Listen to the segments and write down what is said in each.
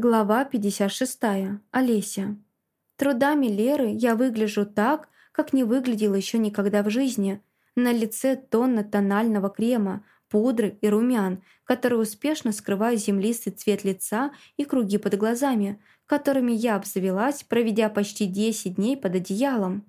Глава 56. Олеся. Трудами Леры я выгляжу так, как не выглядела еще никогда в жизни. На лице тонна тонального крема, пудры и румян, которые успешно скрывают землистый цвет лица и круги под глазами, которыми я обзавелась, проведя почти 10 дней под одеялом.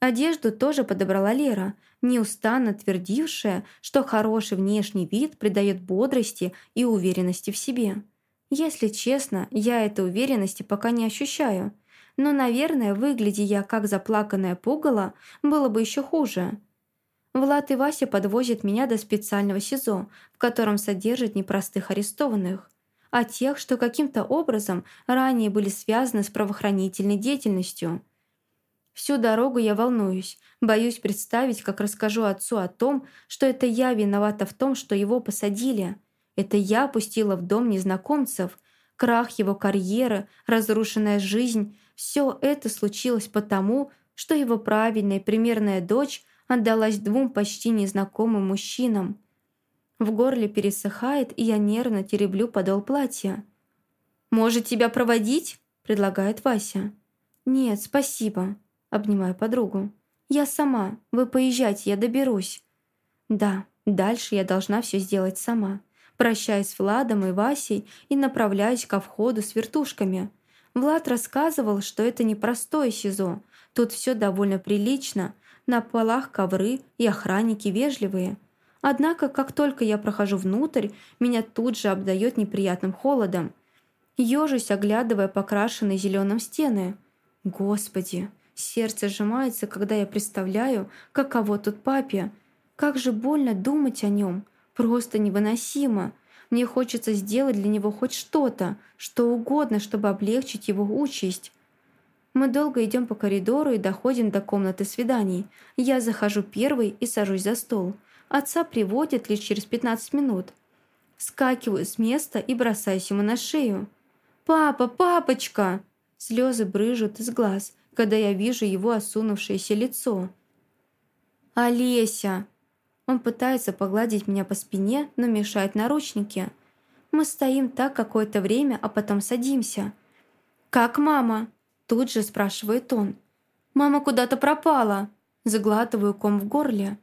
Одежду тоже подобрала Лера, неустанно твердившая, что хороший внешний вид придает бодрости и уверенности в себе. Если честно, я этой уверенности пока не ощущаю. Но, наверное, выглядя я как заплаканная пугало, было бы еще хуже. Влад и Вася подвозят меня до специального СИЗО, в котором содержат непростых арестованных, а тех, что каким-то образом ранее были связаны с правоохранительной деятельностью. Всю дорогу я волнуюсь, боюсь представить, как расскажу отцу о том, что это я виновата в том, что его посадили – это я пустила в дом незнакомцев. Крах его карьеры, разрушенная жизнь – все это случилось потому, что его правильная примерная дочь отдалась двум почти незнакомым мужчинам. В горле пересыхает, и я нервно тереблю подол платья. «Может, тебя проводить?» – предлагает Вася. «Нет, спасибо», – обнимаю подругу. «Я сама. Вы поезжайте, я доберусь». «Да, дальше я должна все сделать сама». Прощаюсь с Владом и Васей и направляюсь ко входу с вертушками. Влад рассказывал, что это не простое СИЗО. Тут все довольно прилично. На полах ковры и охранники вежливые. Однако, как только я прохожу внутрь, меня тут же обдает неприятным холодом. Ежусь, оглядывая покрашенные зеленым стены. Господи, сердце сжимается, когда я представляю, каково тут папе. Как же больно думать о нем. Просто невыносимо. Мне хочется сделать для него хоть что-то, что угодно, чтобы облегчить его участь. Мы долго идем по коридору и доходим до комнаты свиданий. Я захожу первой и сажусь за стол. Отца приводят лишь через 15 минут. Скакиваю с места и бросаюсь ему на шею. «Папа, папочка!» Слезы брыжут из глаз, когда я вижу его осунувшееся лицо. «Олеся!» Он пытается погладить меня по спине, но мешает наручники. Мы стоим так какое-то время, а потом садимся. «Как мама?» Тут же спрашивает он. «Мама куда-то пропала!» Заглатываю ком в горле.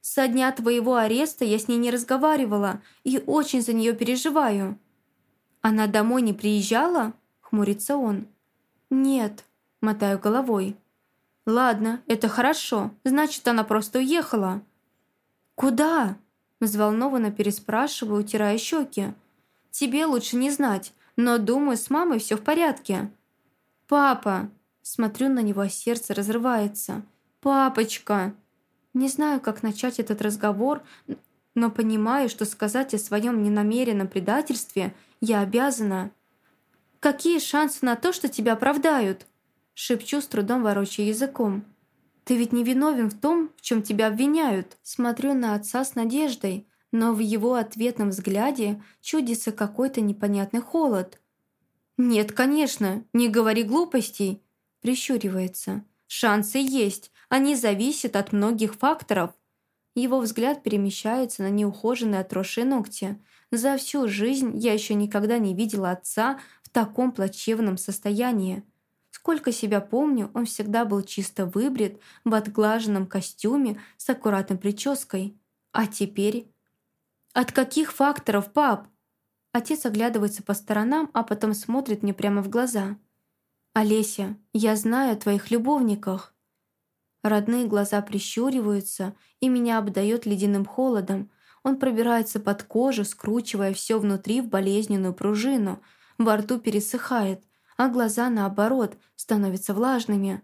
«Со дня твоего ареста я с ней не разговаривала и очень за нее переживаю». «Она домой не приезжала?» Хмурится он. «Нет», мотаю головой. «Ладно, это хорошо. Значит, она просто уехала». «Куда?» – взволнованно переспрашиваю, утирая щеки. «Тебе лучше не знать, но, думаю, с мамой все в порядке». «Папа!» – смотрю на него, а сердце разрывается. «Папочка!» Не знаю, как начать этот разговор, но понимаю, что сказать о своем ненамеренном предательстве я обязана. «Какие шансы на то, что тебя оправдают?» Шепчу с трудом ворочая языком. Ты ведь не виновен в том, в чем тебя обвиняют. Смотрю на отца с надеждой, но в его ответном взгляде чудится какой-то непонятный холод. «Нет, конечно, не говори глупостей», – прищуривается. «Шансы есть, они зависят от многих факторов». Его взгляд перемещается на неухоженные отросшие ногти. За всю жизнь я еще никогда не видела отца в таком плачевном состоянии. Сколько себя помню, он всегда был чисто выбрит, в отглаженном костюме с аккуратной прической. А теперь... «От каких факторов, пап?» Отец оглядывается по сторонам, а потом смотрит мне прямо в глаза. «Олеся, я знаю о твоих любовниках». Родные глаза прищуриваются, и меня обдает ледяным холодом. Он пробирается под кожу, скручивая все внутри в болезненную пружину. Во рту пересыхает а глаза, наоборот, становятся влажными.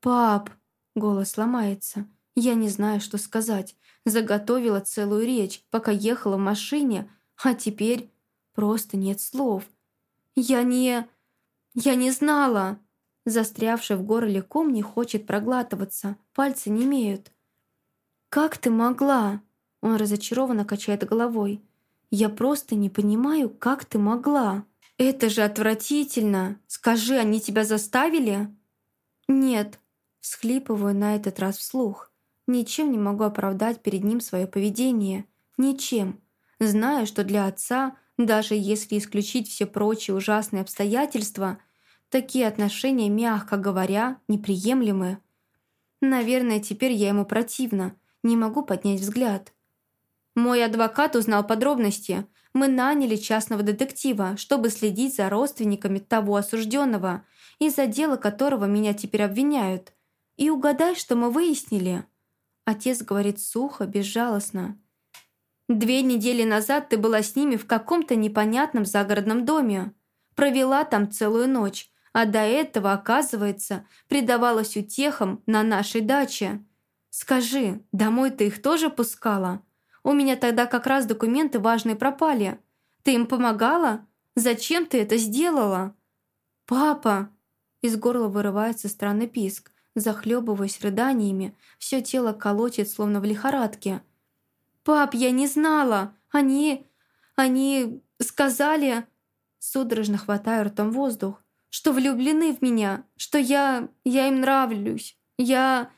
«Пап!» — голос ломается. Я не знаю, что сказать. Заготовила целую речь, пока ехала в машине, а теперь просто нет слов. «Я не... я не знала!» Застрявший в горле ком не хочет проглатываться, пальцы не имеют. «Как ты могла?» Он разочарованно качает головой. «Я просто не понимаю, как ты могла?» «Это же отвратительно! Скажи, они тебя заставили?» «Нет», — схлипываю на этот раз вслух. Ничем не могу оправдать перед ним свое поведение. Ничем. Знаю, что для отца Даже если исключить все прочие ужасные обстоятельства, такие отношения, мягко говоря, неприемлемы. Наверное, теперь я ему противна, не могу поднять взгляд. Мой адвокат узнал подробности. Мы наняли частного детектива, чтобы следить за родственниками того осужденного, из-за дела которого меня теперь обвиняют. И угадай, что мы выяснили. Отец говорит сухо, безжалостно. Две недели назад ты была с ними в каком-то непонятном загородном доме. Провела там целую ночь, а до этого, оказывается, предавалась утехам на нашей даче. Скажи, домой ты их тоже пускала? У меня тогда как раз документы важные пропали. Ты им помогала? Зачем ты это сделала?» «Папа!» Из горла вырывается странный писк. Захлебываясь рыданиями, все тело колотит, словно в лихорадке. «Пап, я не знала! Они... они... сказали...» Судорожно хватаю ртом воздух. «Что влюблены в меня, что я... я им нравлюсь, я...»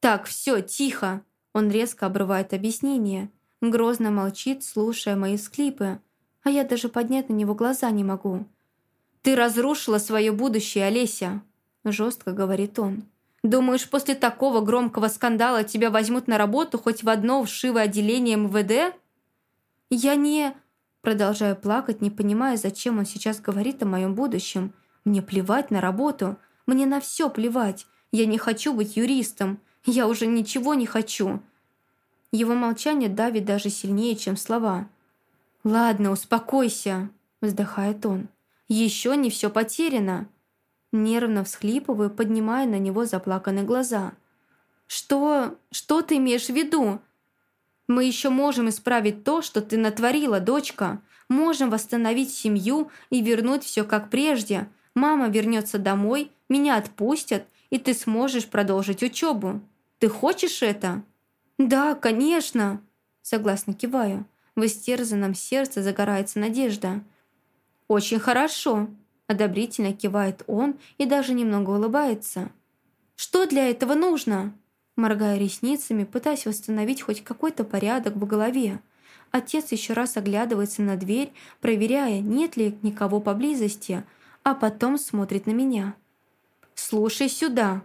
«Так, все, тихо!» Он резко обрывает объяснение. Грозно молчит, слушая мои склипы. А я даже поднять на него глаза не могу. «Ты разрушила свое будущее, Олеся!» Жестко говорит он. «Думаешь, после такого громкого скандала тебя возьмут на работу хоть в одно вшивое отделение МВД?» «Я не...» Продолжаю плакать, не понимая, зачем он сейчас говорит о моем будущем. «Мне плевать на работу. Мне на все плевать. Я не хочу быть юристом. Я уже ничего не хочу». Его молчание давит даже сильнее, чем слова. «Ладно, успокойся», – вздыхает он. «Еще не все потеряно». Нервно всхлипываю, поднимая на него заплаканные глаза. «Что... что ты имеешь в виду?» «Мы еще можем исправить то, что ты натворила, дочка. Можем восстановить семью и вернуть все как прежде. Мама вернется домой, меня отпустят, и ты сможешь продолжить учебу. Ты хочешь это?» «Да, конечно!» Согласно киваю. В истерзанном сердце загорается надежда. «Очень хорошо!» Одобрительно кивает он и даже немного улыбается. «Что для этого нужно?» Моргая ресницами, пытаясь восстановить хоть какой-то порядок в голове. Отец еще раз оглядывается на дверь, проверяя, нет ли никого поблизости, а потом смотрит на меня. «Слушай сюда!»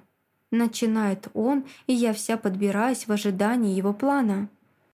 Начинает он, и я вся подбираюсь в ожидании его плана.